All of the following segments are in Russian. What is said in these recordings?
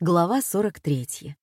Глава 43.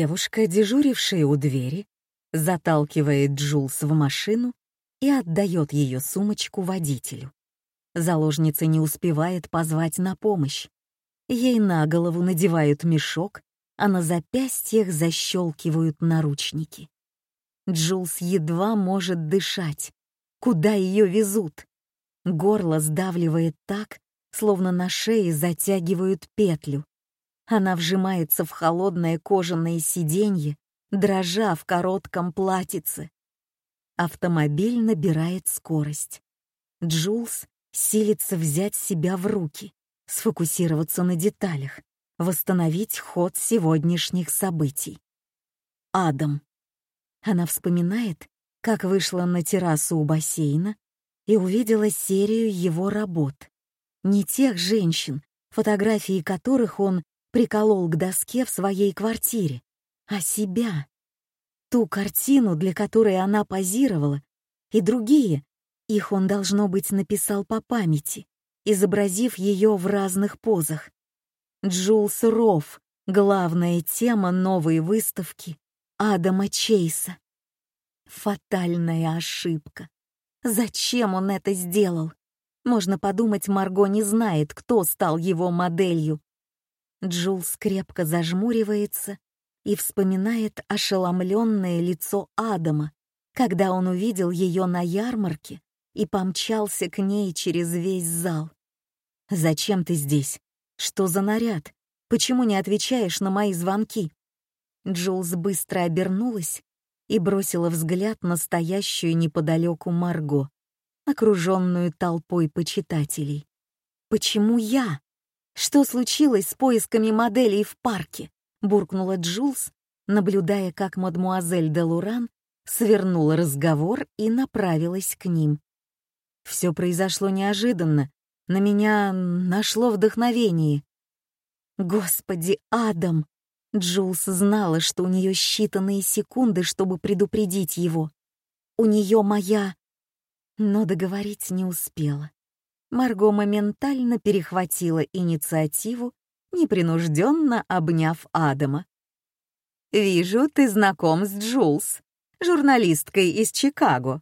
Девушка, дежурившая у двери, заталкивает Джулс в машину и отдает ее сумочку водителю. Заложница не успевает позвать на помощь. Ей на голову надевают мешок, а на запястьях защелкивают наручники. Джулс едва может дышать. Куда ее везут? Горло сдавливает так, словно на шее затягивают петлю. Она вжимается в холодное кожаное сиденье, дрожа в коротком платьице. Автомобиль набирает скорость. Джулс силится взять себя в руки, сфокусироваться на деталях, восстановить ход сегодняшних событий. Адам. Она вспоминает, как вышла на террасу у бассейна и увидела серию его работ. Не тех женщин, фотографии которых он приколол к доске в своей квартире, а себя. Ту картину, для которой она позировала, и другие, их он, должно быть, написал по памяти, изобразив ее в разных позах. Джулс Рофф — главная тема новой выставки Адама Чейса. Фатальная ошибка. Зачем он это сделал? Можно подумать, Марго не знает, кто стал его моделью. Джулс крепко зажмуривается и вспоминает ошеломленное лицо Адама, когда он увидел ее на ярмарке и помчался к ней через весь зал. «Зачем ты здесь? Что за наряд? Почему не отвечаешь на мои звонки?» Джулс быстро обернулась и бросила взгляд на стоящую неподалеку Марго, окруженную толпой почитателей. «Почему я?» «Что случилось с поисками моделей в парке?» — буркнула Джулс, наблюдая, как мадмуазель де Луран свернула разговор и направилась к ним. Все произошло неожиданно. На меня нашло вдохновение. Господи, Адам! Джулс знала, что у нее считанные секунды, чтобы предупредить его. У нее моя... Но договорить не успела. Марго моментально перехватила инициативу, непринужденно обняв Адама. «Вижу, ты знаком с Джулс, журналисткой из Чикаго.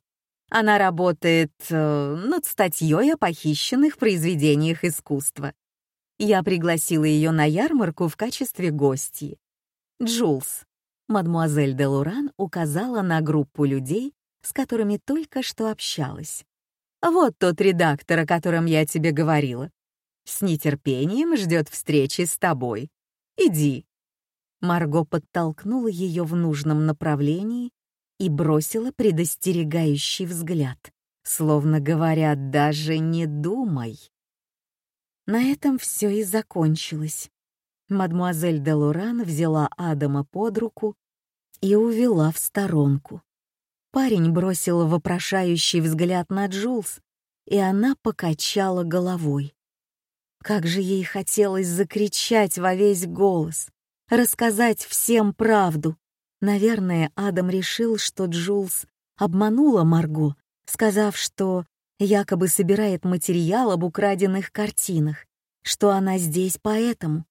Она работает э, над статьей о похищенных произведениях искусства. Я пригласила ее на ярмарку в качестве гостьи. Джулс. Мадмуазель де Луран указала на группу людей, с которыми только что общалась. Вот тот редактор, о котором я тебе говорила. С нетерпением ждет встречи с тобой. Иди». Марго подтолкнула ее в нужном направлении и бросила предостерегающий взгляд, словно говоря, даже не думай. На этом все и закончилось. Мадмуазель де Лоран взяла Адама под руку и увела в сторонку. Парень бросил вопрошающий взгляд на Джулс, и она покачала головой. Как же ей хотелось закричать во весь голос, рассказать всем правду. Наверное, Адам решил, что Джулс обманула Марго, сказав, что якобы собирает материал об украденных картинах, что она здесь поэтому.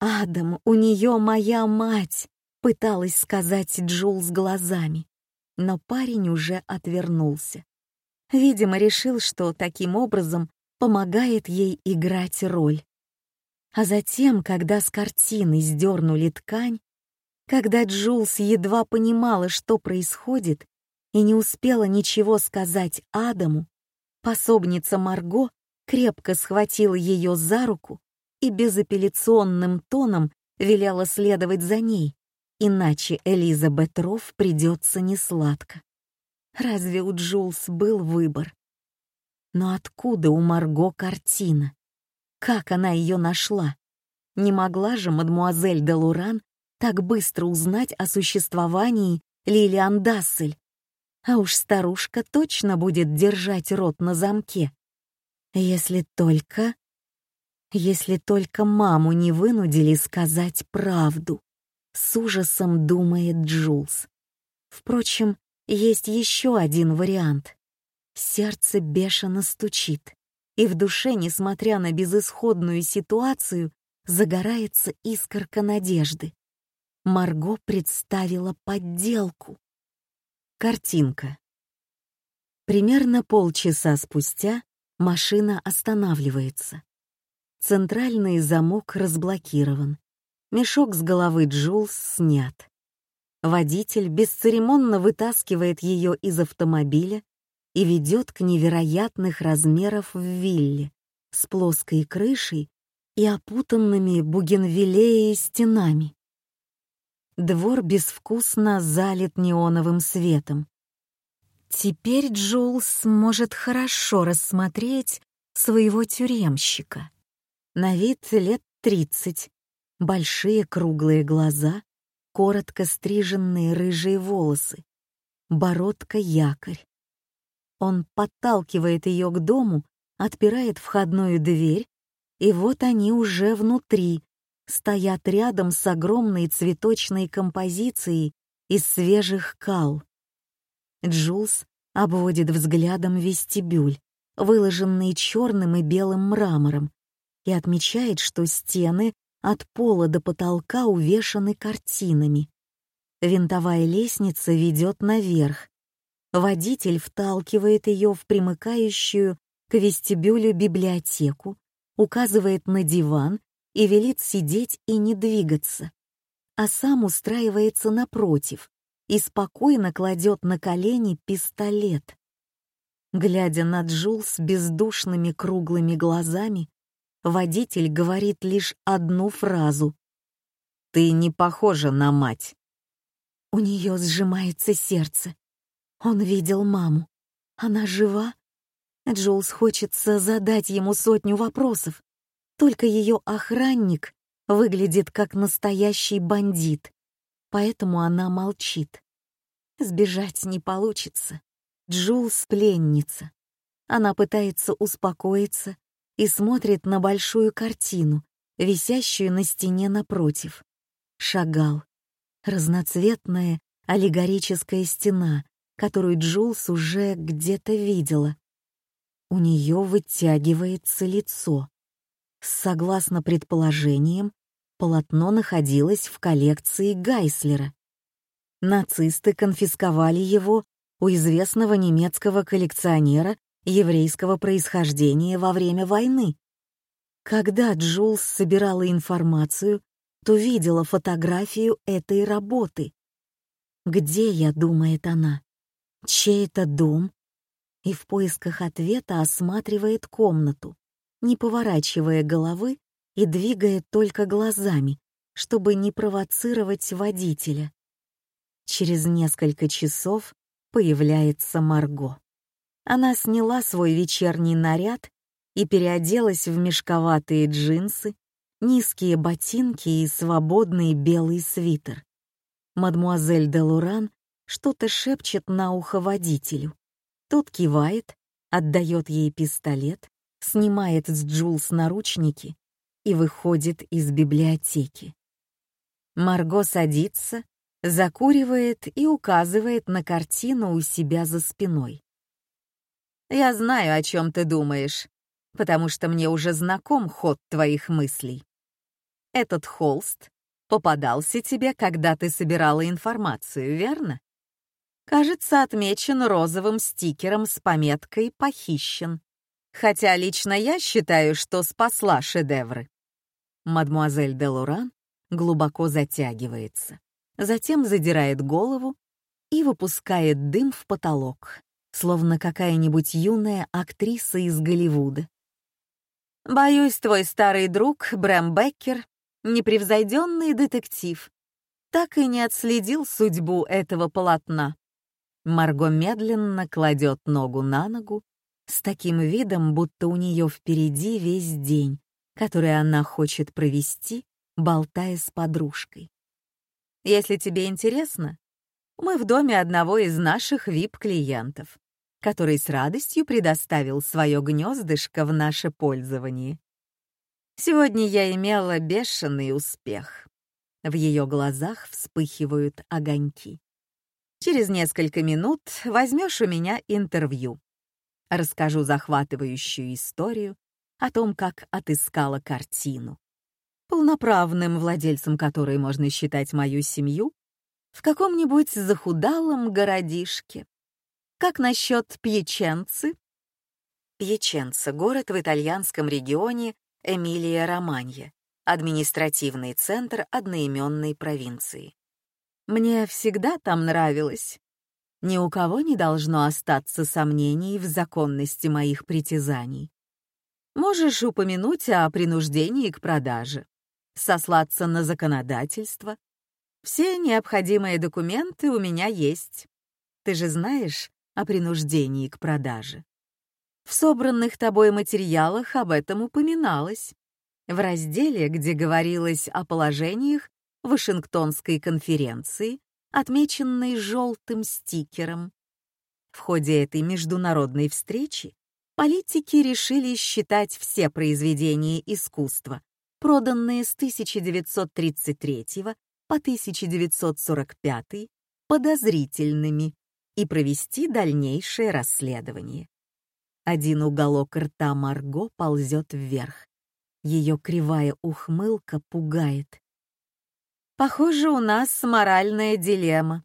«Адам, у нее моя мать!» — пыталась сказать Джулс глазами но парень уже отвернулся. Видимо, решил, что таким образом помогает ей играть роль. А затем, когда с картины сдернули ткань, когда Джулс едва понимала, что происходит, и не успела ничего сказать Адаму, пособница Марго крепко схватила ее за руку и безапелляционным тоном велела следовать за ней, иначе Элизабет Рофф придется несладко. Разве у Джулс был выбор? Но откуда у Марго картина? Как она ее нашла? Не могла же мадмуазель де Луран так быстро узнать о существовании Лилиан Дассель? А уж старушка точно будет держать рот на замке. Если только... Если только маму не вынудили сказать правду. С ужасом думает Джулс. Впрочем, есть еще один вариант. Сердце бешено стучит, и в душе, несмотря на безысходную ситуацию, загорается искорка надежды. Марго представила подделку. Картинка. Примерно полчаса спустя машина останавливается. Центральный замок разблокирован. Мешок с головы Джулс снят. Водитель бесцеремонно вытаскивает ее из автомобиля и ведет к невероятных размеров в вилле с плоской крышей и опутанными бугенвиллеей стенами. Двор безвкусно залит неоновым светом. Теперь Джулс может хорошо рассмотреть своего тюремщика. На вид лет тридцать, большие круглые глаза, коротко стриженные рыжие волосы, бородка-якорь. Он подталкивает ее к дому, отпирает входную дверь, и вот они уже внутри, стоят рядом с огромной цветочной композицией из свежих кал. Джулс обводит взглядом вестибюль, выложенный черным и белым мрамором, и отмечает, что стены от пола до потолка увешаны картинами. Винтовая лестница ведет наверх, Водитель вталкивает ее в примыкающую к вестибюлю библиотеку, указывает на диван и велит сидеть и не двигаться, а сам устраивается напротив и спокойно кладет на колени пистолет. Глядя на Джул с бездушными круглыми глазами, водитель говорит лишь одну фразу. «Ты не похожа на мать». У нее сжимается сердце. Он видел маму. Она жива? Джулс хочется задать ему сотню вопросов. Только ее охранник выглядит как настоящий бандит, поэтому она молчит. Сбежать не получится. Джулс — пленница. Она пытается успокоиться и смотрит на большую картину, висящую на стене напротив. Шагал. Разноцветная аллегорическая стена которую Джулс уже где-то видела. У нее вытягивается лицо. Согласно предположениям, полотно находилось в коллекции Гайслера. Нацисты конфисковали его у известного немецкого коллекционера еврейского происхождения во время войны. Когда Джулс собирала информацию, то видела фотографию этой работы. «Где я?» — думает она чей это дом, и в поисках ответа осматривает комнату, не поворачивая головы и двигая только глазами, чтобы не провоцировать водителя. Через несколько часов появляется Марго. Она сняла свой вечерний наряд и переоделась в мешковатые джинсы, низкие ботинки и свободный белый свитер. Мадмуазель де Луран что-то шепчет на ухо водителю. Тот кивает, отдает ей пистолет, снимает с Джулс наручники и выходит из библиотеки. Марго садится, закуривает и указывает на картину у себя за спиной. «Я знаю, о чем ты думаешь, потому что мне уже знаком ход твоих мыслей. Этот холст попадался тебе, когда ты собирала информацию, верно? кажется, отмечен розовым стикером с пометкой «Похищен». Хотя лично я считаю, что спасла шедевры. Мадмуазель де Луран глубоко затягивается, затем задирает голову и выпускает дым в потолок, словно какая-нибудь юная актриса из Голливуда. «Боюсь, твой старый друг Брэм Беккер, непревзойденный детектив, так и не отследил судьбу этого полотна. Марго медленно кладет ногу на ногу, с таким видом, будто у нее впереди весь день, который она хочет провести, болтая с подружкой. Если тебе интересно, мы в доме одного из наших VIP-клиентов, который с радостью предоставил свое гнездышко в наше пользование. Сегодня я имела бешеный успех. В ее глазах вспыхивают огоньки. Через несколько минут возьмешь у меня интервью. Расскажу захватывающую историю о том, как отыскала картину. Полноправным владельцем которой можно считать мою семью в каком-нибудь захудалом городишке. Как насчет Пьяченцы? Пьяченца — город в итальянском регионе Эмилия-Романья, административный центр одноименной провинции. Мне всегда там нравилось. Ни у кого не должно остаться сомнений в законности моих притязаний. Можешь упомянуть о принуждении к продаже, сослаться на законодательство. Все необходимые документы у меня есть. Ты же знаешь о принуждении к продаже. В собранных тобой материалах об этом упоминалось. В разделе, где говорилось о положениях Вашингтонской конференции, отмеченной желтым стикером. В ходе этой международной встречи политики решили считать все произведения искусства, проданные с 1933 по 1945, подозрительными и провести дальнейшее расследование. Один уголок рта Марго ползет вверх. Ее кривая ухмылка пугает. Похоже, у нас моральная дилемма.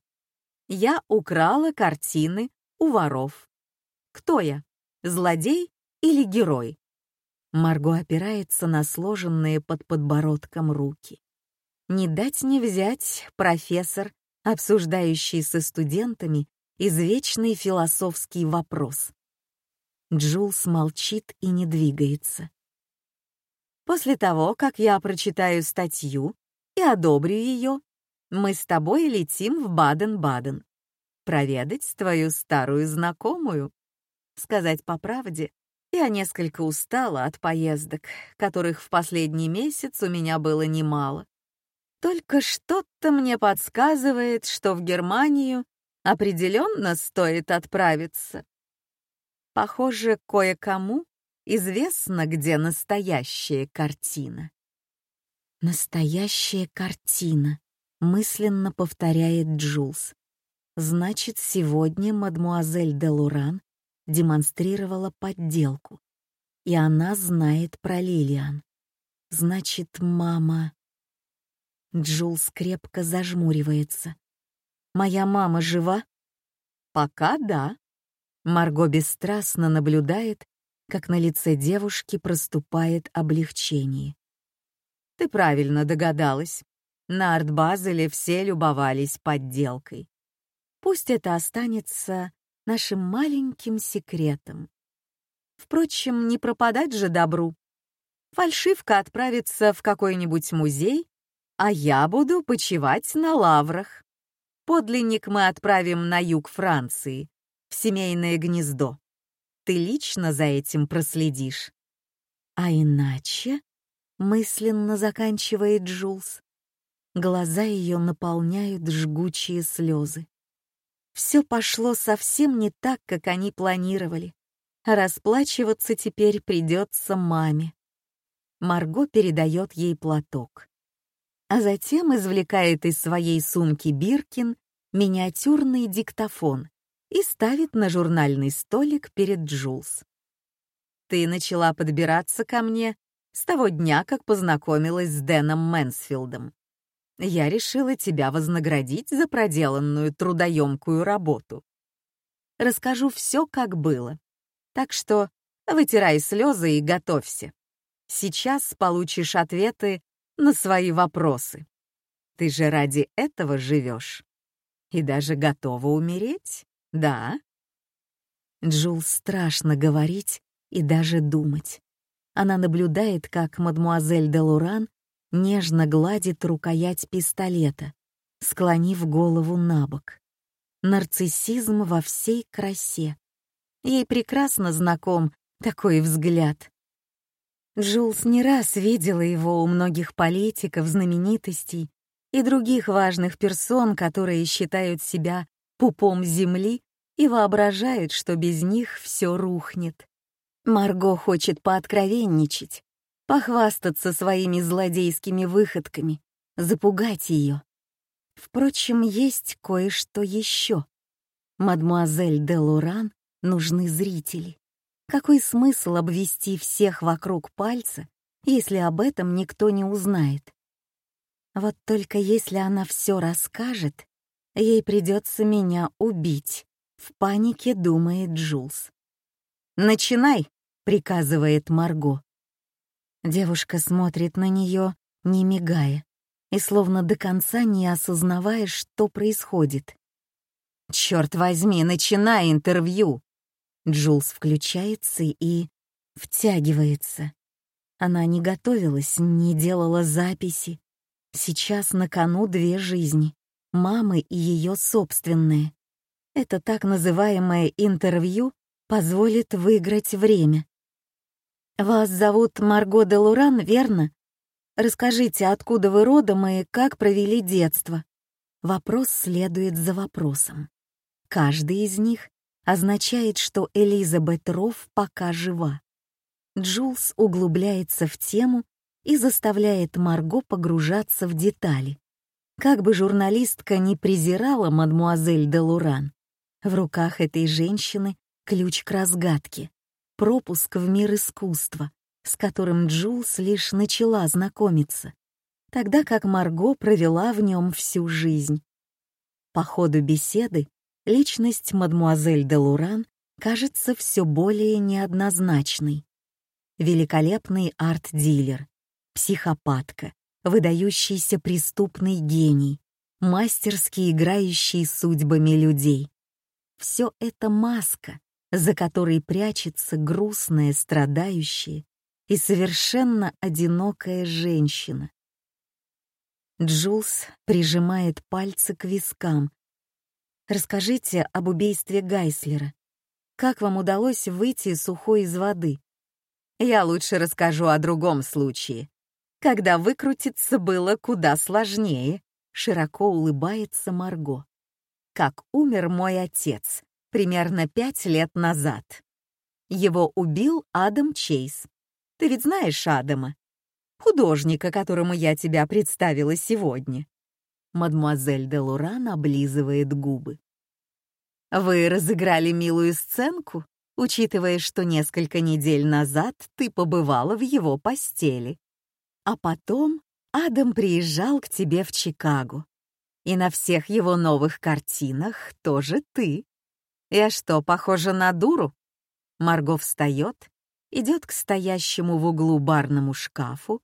Я украла картины у воров. Кто я? Злодей или герой? Марго опирается на сложенные под подбородком руки. Не дать не взять профессор, обсуждающий со студентами извечный философский вопрос. Джулс молчит и не двигается. После того, как я прочитаю статью, и одобрю ее, мы с тобой летим в Баден-Баден. Проведать твою старую знакомую. Сказать по правде, я несколько устала от поездок, которых в последний месяц у меня было немало. Только что-то мне подсказывает, что в Германию определенно стоит отправиться. Похоже, кое-кому известно, где настоящая картина. «Настоящая картина», — мысленно повторяет Джулс. «Значит, сегодня мадмуазель де Луран демонстрировала подделку, и она знает про Лилиан. Значит, мама...» Джулс крепко зажмуривается. «Моя мама жива?» «Пока да». Марго бесстрастно наблюдает, как на лице девушки проступает облегчение. Ты правильно догадалась. На арт-базеле все любовались подделкой. Пусть это останется нашим маленьким секретом. Впрочем, не пропадать же добру. Фальшивка отправится в какой-нибудь музей, а я буду почивать на лаврах. Подлинник мы отправим на юг Франции, в семейное гнездо. Ты лично за этим проследишь. А иначе мысленно заканчивает Джулс. Глаза ее наполняют жгучие слезы. Все пошло совсем не так, как они планировали. Расплачиваться теперь придется маме. Марго передает ей платок. А затем извлекает из своей сумки Биркин миниатюрный диктофон и ставит на журнальный столик перед Джулс. «Ты начала подбираться ко мне с того дня, как познакомилась с Дэном Мэнсфилдом. Я решила тебя вознаградить за проделанную трудоемкую работу. Расскажу все, как было. Так что вытирай слезы и готовься. Сейчас получишь ответы на свои вопросы. Ты же ради этого живешь. И даже готова умереть, да? Джул страшно говорить и даже думать. Она наблюдает, как мадмуазель де Луран нежно гладит рукоять пистолета, склонив голову на бок. нарциссизм во всей красе. Ей прекрасно знаком такой взгляд. Джулс не раз видела его у многих политиков, знаменитостей и других важных персон, которые считают себя пупом земли и воображают, что без них все рухнет. Марго хочет пооткровенничать, похвастаться своими злодейскими выходками, запугать ее. Впрочем, есть кое-что еще. Мадмуазель де Луран нужны зрители. Какой смысл обвести всех вокруг пальца, если об этом никто не узнает? Вот только если она все расскажет, ей придется меня убить, в панике думает Джулс. «Начинай!» — приказывает Марго. Девушка смотрит на нее, не мигая, и словно до конца не осознавая, что происходит. «Черт возьми, начинай интервью!» Джулс включается и втягивается. Она не готовилась, не делала записи. Сейчас на кону две жизни — мамы и ее собственные. Это так называемое интервью позволит выиграть время. «Вас зовут Марго де Луран, верно? Расскажите, откуда вы родом и как провели детство?» Вопрос следует за вопросом. Каждый из них означает, что Элизабет Рофф пока жива. Джулс углубляется в тему и заставляет Марго погружаться в детали. Как бы журналистка не презирала мадмуазель де Луран, в руках этой женщины ключ к разгадке, пропуск в мир искусства, с которым Джулс лишь начала знакомиться, тогда как Марго провела в нем всю жизнь. По ходу беседы личность мадмуазель де Луран кажется все более неоднозначной. Великолепный арт-дилер, психопатка, выдающийся преступный гений, мастерски играющий судьбами людей. Все это маска, за которой прячется грустная, страдающая и совершенно одинокая женщина. Джулс прижимает пальцы к вискам, Расскажите об убийстве Гайслера. Как вам удалось выйти сухой из воды? Я лучше расскажу о другом случае. Когда выкрутиться было куда сложнее, широко улыбается Марго. Как умер мой отец примерно пять лет назад. Его убил Адам Чейз. Ты ведь знаешь Адама? Художника, которому я тебя представила сегодня. Мадемуазель де Луран облизывает губы. «Вы разыграли милую сценку, учитывая, что несколько недель назад ты побывала в его постели. А потом Адам приезжал к тебе в Чикаго. И на всех его новых картинах тоже ты. Я что, похожа на дуру?» Марго встает, идет к стоящему в углу барному шкафу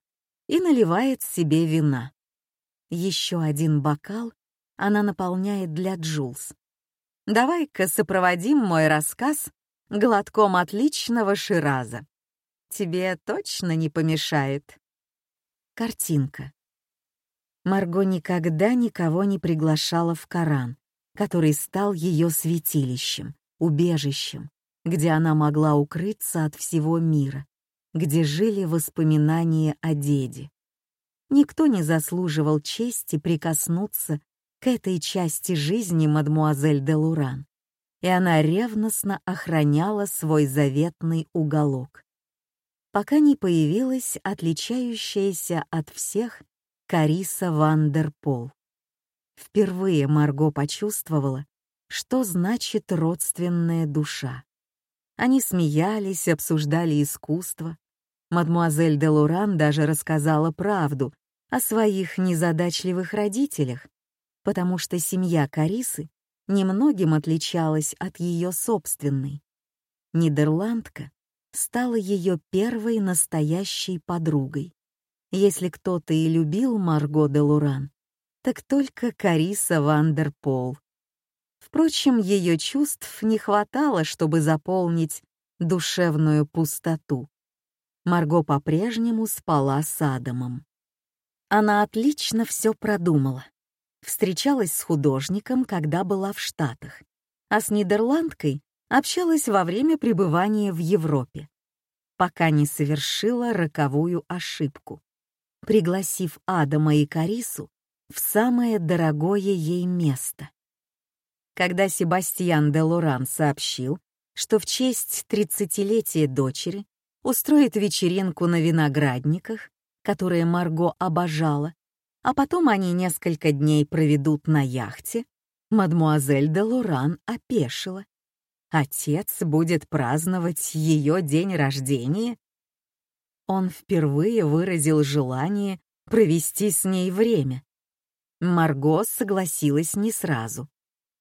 и наливает себе вина. Еще один бокал она наполняет для Джулс. «Давай-ка сопроводим мой рассказ глотком отличного шираза. Тебе точно не помешает». Картинка. Марго никогда никого не приглашала в Коран, который стал ее святилищем, убежищем, где она могла укрыться от всего мира, где жили воспоминания о деде. Никто не заслуживал чести прикоснуться к этой части жизни мадмуазель де Луран, и она ревностно охраняла свой заветный уголок. Пока не появилась отличающаяся от всех Кариса Вандерпол. Впервые Марго почувствовала, что значит родственная душа. Они смеялись, обсуждали искусство. Мадмуазель де Луран даже рассказала правду о своих незадачливых родителях, потому что семья Карисы немногим отличалась от ее собственной. Нидерландка стала ее первой настоящей подругой. Если кто-то и любил Марго де Луран, так только Кариса Вандерпол. Впрочем, ее чувств не хватало, чтобы заполнить душевную пустоту. Марго по-прежнему спала с Адамом. Она отлично все продумала. Встречалась с художником, когда была в Штатах, а с нидерландкой общалась во время пребывания в Европе, пока не совершила роковую ошибку, пригласив Адама и Карису в самое дорогое ей место. Когда Себастьян де Лоран сообщил, что в честь тридцатилетия дочери устроит вечеринку на виноградниках, которые Марго обожала, а потом они несколько дней проведут на яхте, мадмуазель де Лоран опешила. Отец будет праздновать ее день рождения? Он впервые выразил желание провести с ней время. Марго согласилась не сразу,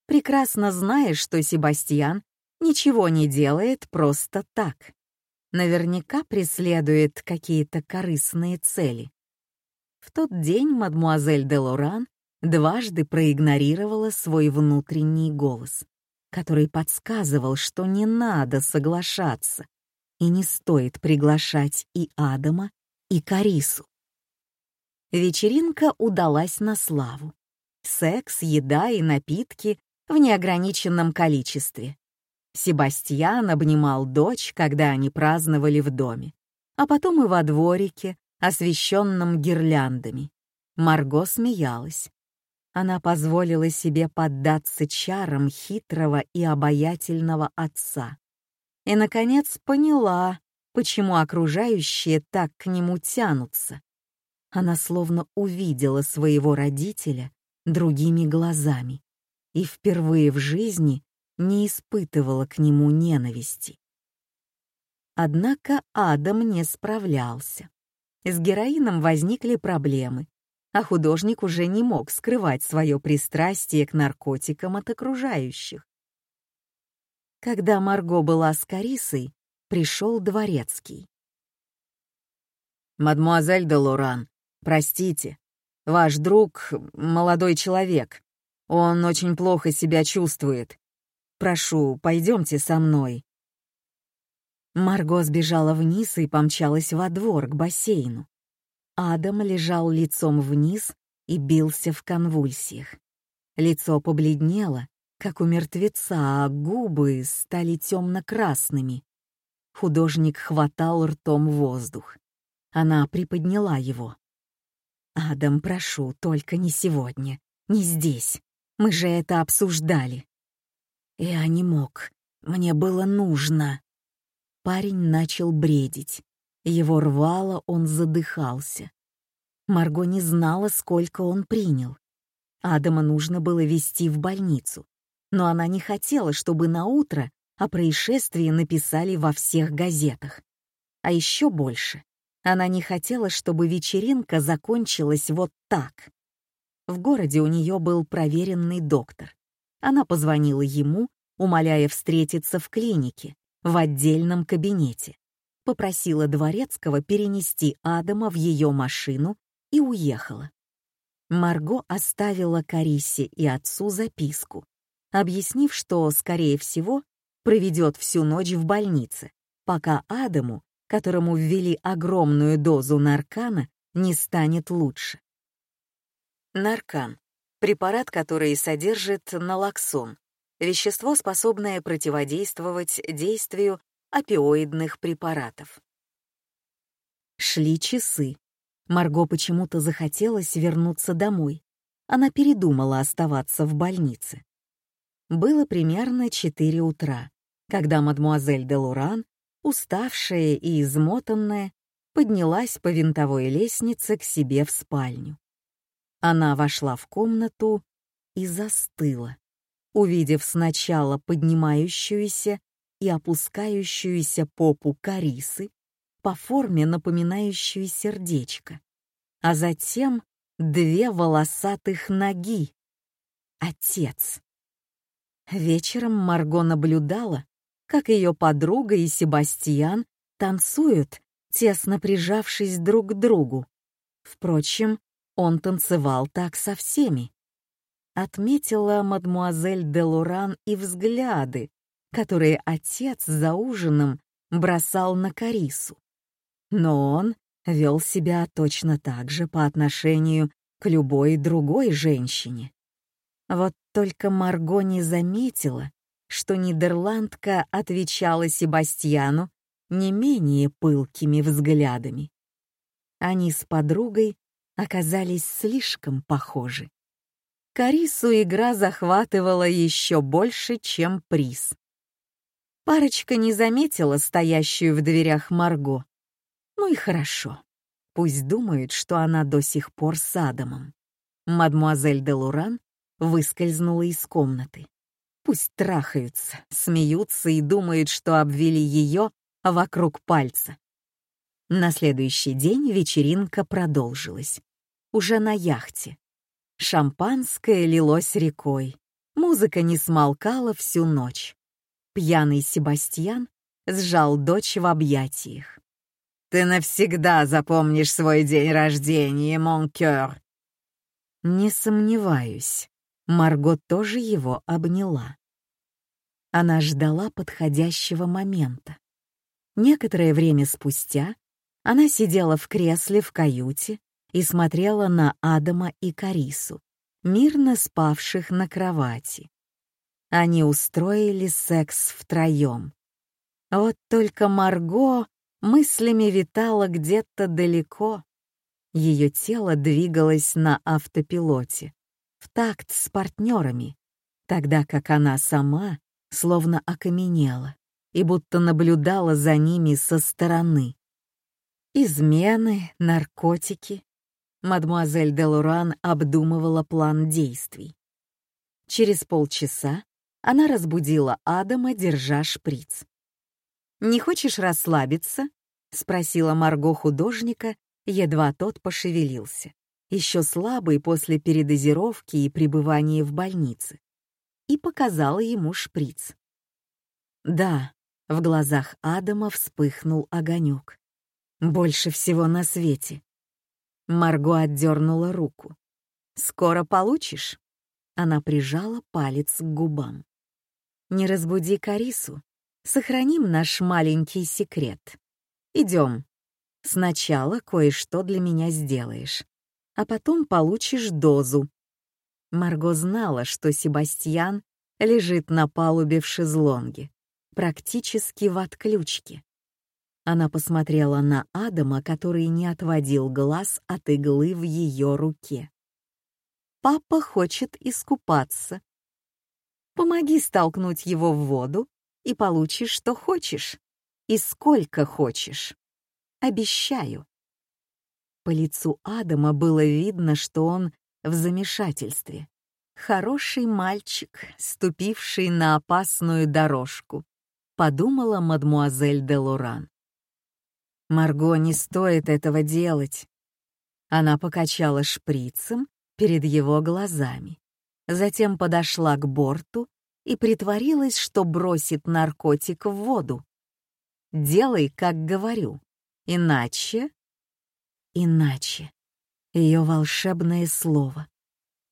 прекрасно зная, что Себастьян ничего не делает просто так. Наверняка преследует какие-то корыстные цели. В тот день мадмуазель де Лоран дважды проигнорировала свой внутренний голос, который подсказывал, что не надо соглашаться и не стоит приглашать и Адама, и Карису. Вечеринка удалась на славу. Секс, еда и напитки в неограниченном количестве. Себастьян обнимал дочь, когда они праздновали в доме, а потом и во дворике, освещенном гирляндами. Марго смеялась. Она позволила себе поддаться чарам хитрого и обаятельного отца. И, наконец, поняла, почему окружающие так к нему тянутся. Она словно увидела своего родителя другими глазами и впервые в жизни не испытывала к нему ненависти. Однако Адам не справлялся. С героином возникли проблемы, а художник уже не мог скрывать свое пристрастие к наркотикам от окружающих. Когда Марго была с Карисой, пришел дворецкий. «Мадмуазель де Лоран, простите, ваш друг — молодой человек. Он очень плохо себя чувствует. Прошу, пойдемте со мной». Марго сбежала вниз и помчалась во двор к бассейну. Адам лежал лицом вниз и бился в конвульсиях. Лицо побледнело, как у мертвеца, а губы стали темно-красными. Художник хватал ртом воздух. Она приподняла его. «Адам, прошу, только не сегодня, не здесь. Мы же это обсуждали». «Я не мог. Мне было нужно». Парень начал бредить. Его рвало, он задыхался. Марго не знала, сколько он принял. Адама нужно было везти в больницу, но она не хотела, чтобы на утро о происшествии написали во всех газетах. А еще больше, она не хотела, чтобы вечеринка закончилась вот так. В городе у нее был проверенный доктор. Она позвонила ему, умоляя встретиться в клинике, в отдельном кабинете. Попросила Дворецкого перенести Адама в ее машину и уехала. Марго оставила Карисе и отцу записку, объяснив, что, скорее всего, проведет всю ночь в больнице, пока Адаму, которому ввели огромную дозу наркана, не станет лучше. Наркан — препарат, который содержит налоксон, вещество, способное противодействовать действию опиоидных препаратов. Шли часы. Марго почему-то захотелось вернуться домой. Она передумала оставаться в больнице. Было примерно 4 утра, когда мадмуазель де Луран, уставшая и измотанная, поднялась по винтовой лестнице к себе в спальню. Она вошла в комнату и застыла увидев сначала поднимающуюся и опускающуюся попу Карисы, по форме напоминающую сердечко, а затем две волосатых ноги. Отец. Вечером Марго наблюдала, как ее подруга и Себастьян танцуют, тесно прижавшись друг к другу. Впрочем, он танцевал так со всеми отметила мадмуазель де Лоран и взгляды, которые отец за ужином бросал на Карису. Но он вел себя точно так же по отношению к любой другой женщине. Вот только Марго не заметила, что Нидерландка отвечала Себастьяну не менее пылкими взглядами. Они с подругой оказались слишком похожи. Карису игра захватывала еще больше, чем приз. Парочка не заметила стоящую в дверях Марго. Ну и хорошо. Пусть думают, что она до сих пор с Адамом. Мадмуазель де Луран выскользнула из комнаты. Пусть трахаются, смеются и думают, что обвели ее вокруг пальца. На следующий день вечеринка продолжилась. Уже на яхте. Шампанское лилось рекой. Музыка не смолкала всю ночь. Пьяный Себастьян сжал дочь в объятиях. «Ты навсегда запомнишь свой день рождения, монкер!» «Не сомневаюсь». Марго тоже его обняла. Она ждала подходящего момента. Некоторое время спустя она сидела в кресле в каюте и смотрела на Адама и Карису, мирно спавших на кровати. Они устроили секс втроем. Вот только Марго мыслями витала где-то далеко. Ее тело двигалось на автопилоте, в такт с партнерами, тогда как она сама словно окаменела и будто наблюдала за ними со стороны. Измены, наркотики. Мадмуазель де Луран обдумывала план действий. Через полчаса она разбудила Адама, держа шприц. «Не хочешь расслабиться?» — спросила Марго художника, едва тот пошевелился, еще слабый после передозировки и пребывания в больнице, и показала ему шприц. «Да», — в глазах Адама вспыхнул огонек. «Больше всего на свете». Марго отдернула руку. «Скоро получишь?» Она прижала палец к губам. «Не разбуди Карису. Сохраним наш маленький секрет. Идем. Сначала кое-что для меня сделаешь, а потом получишь дозу». Марго знала, что Себастьян лежит на палубе в шезлонге практически в отключке. Она посмотрела на Адама, который не отводил глаз от иглы в ее руке. «Папа хочет искупаться. Помоги столкнуть его в воду, и получишь, что хочешь, и сколько хочешь. Обещаю». По лицу Адама было видно, что он в замешательстве. Хороший мальчик, ступивший на опасную дорожку подумала мадмуазель де Лоран. Марго не стоит этого делать. Она покачала шприцем перед его глазами, затем подошла к борту и притворилась, что бросит наркотик в воду. «Делай, как говорю, иначе...» «Иначе» — ее волшебное слово.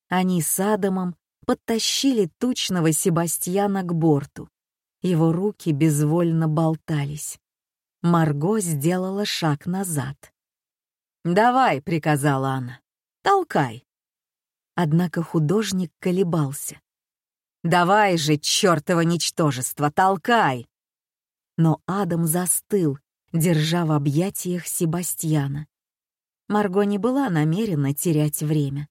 Они с Адамом подтащили тучного Себастьяна к борту, его руки безвольно болтались. Марго сделала шаг назад. «Давай», — приказала она, — «толкай». Однако художник колебался. «Давай же, чертово ничтожество, толкай!» Но Адам застыл, держа в объятиях Себастьяна. Марго не была намерена терять время.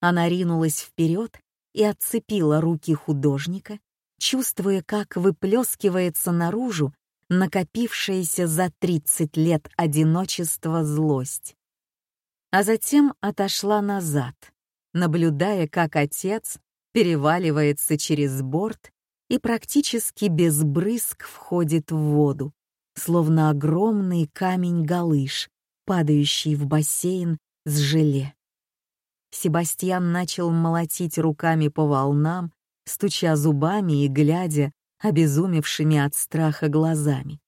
Она ринулась вперед и отцепила руки художника чувствуя, как выплескивается наружу накопившаяся за 30 лет одиночества злость. А затем отошла назад, наблюдая, как отец переваливается через борт и практически без брызг входит в воду, словно огромный камень-галыш, падающий в бассейн с желе. Себастьян начал молотить руками по волнам, стуча зубами и глядя обезумевшими от страха глазами.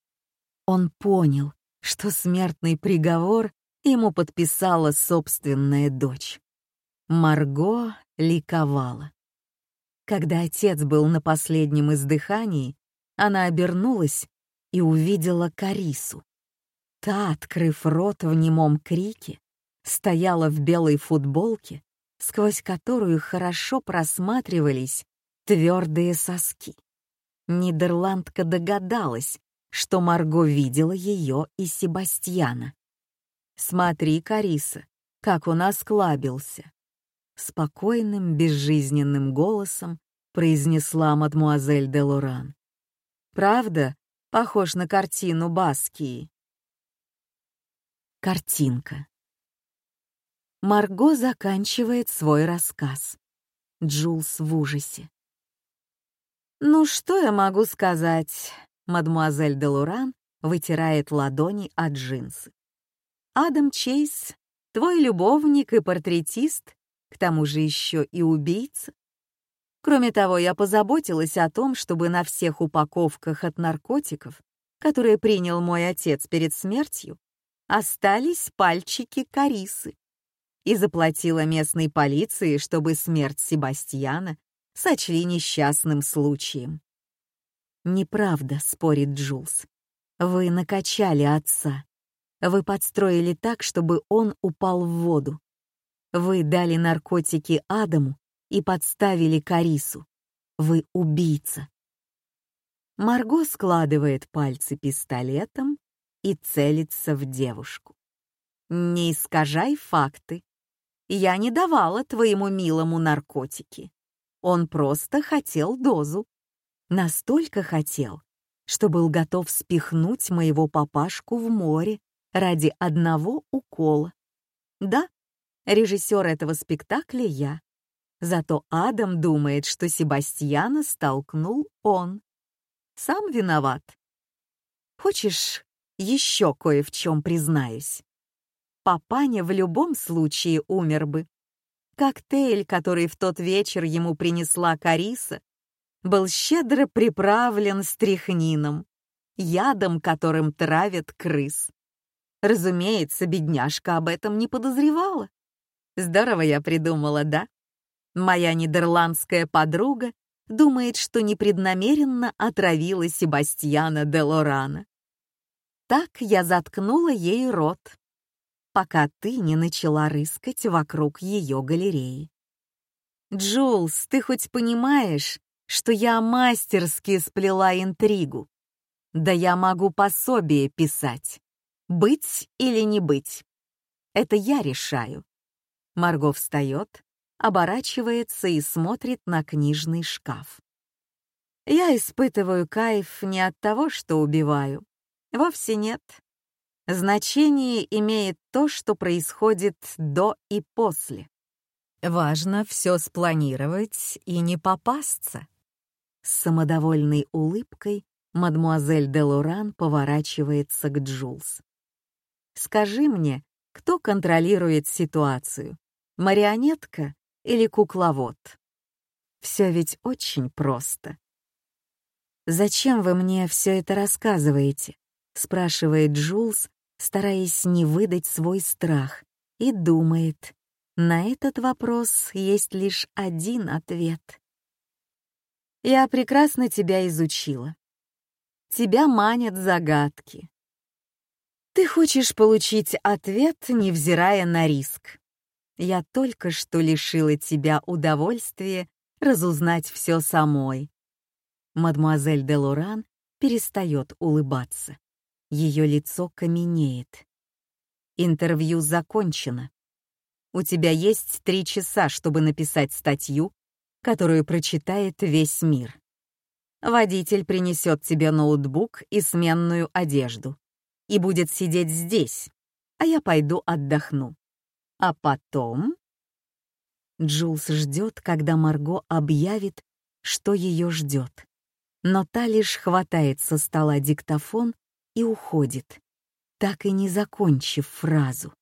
Он понял, что смертный приговор ему подписала собственная дочь. Марго ликовала. Когда отец был на последнем издыхании, она обернулась и увидела Карису. Та, открыв рот в немом крике, стояла в белой футболке сквозь которую хорошо просматривались твердые соски. Нидерландка догадалась, что Марго видела ее и Себастьяна. «Смотри, Кариса, как он осклабился!» Спокойным, безжизненным голосом произнесла мадмуазель де Лоран. «Правда, похож на картину Баскии?» Картинка. Марго заканчивает свой рассказ. Джулс в ужасе. «Ну, что я могу сказать?» Мадмуазель де Луран вытирает ладони от джинсы. «Адам Чейз, твой любовник и портретист, к тому же еще и убийца. Кроме того, я позаботилась о том, чтобы на всех упаковках от наркотиков, которые принял мой отец перед смертью, остались пальчики Карисы и заплатила местной полиции, чтобы смерть Себастьяна сочли несчастным случаем. «Неправда», — спорит Джулс. «Вы накачали отца. Вы подстроили так, чтобы он упал в воду. Вы дали наркотики Адаму и подставили Карису. Вы убийца». Марго складывает пальцы пистолетом и целится в девушку. «Не искажай факты. Я не давала твоему милому наркотики. Он просто хотел дозу. Настолько хотел, что был готов спихнуть моего папашку в море ради одного укола. Да, режиссер этого спектакля я. Зато Адам думает, что Себастьяна столкнул он. Сам виноват. Хочешь, еще кое в чем признаюсь? папаня в любом случае умер бы. Коктейль, который в тот вечер ему принесла Кариса, был щедро приправлен стрихнином, ядом, которым травят крыс. Разумеется, бедняжка об этом не подозревала. Здорово я придумала, да? Моя нидерландская подруга думает, что непреднамеренно отравила Себастьяна де Лорана. Так я заткнула ей рот пока ты не начала рыскать вокруг ее галереи. Джулс, ты хоть понимаешь, что я мастерски сплела интригу? Да я могу пособие писать. Быть или не быть. Это я решаю. Марго встает, оборачивается и смотрит на книжный шкаф. Я испытываю кайф не от того, что убиваю. Вовсе нет. Значение имеет то, что происходит до и после. Важно все спланировать и не попасться. С самодовольной улыбкой мадмуазель де Лоран поворачивается к Джулс. «Скажи мне, кто контролирует ситуацию, марионетка или кукловод?» Все ведь очень просто. «Зачем вы мне все это рассказываете?» — спрашивает Джулс, стараясь не выдать свой страх, и думает, на этот вопрос есть лишь один ответ. «Я прекрасно тебя изучила. Тебя манят загадки. Ты хочешь получить ответ, невзирая на риск. Я только что лишила тебя удовольствия разузнать все самой». Мадемуазель де Лоран перестает улыбаться. Ее лицо каменеет. Интервью закончено. У тебя есть три часа, чтобы написать статью, которую прочитает весь мир. Водитель принесет тебе ноутбук и сменную одежду и будет сидеть здесь, а я пойду отдохну. А потом... Джулс ждет, когда Марго объявит, что ее ждет. Но та лишь хватает со стола диктофон и уходит, так и не закончив фразу.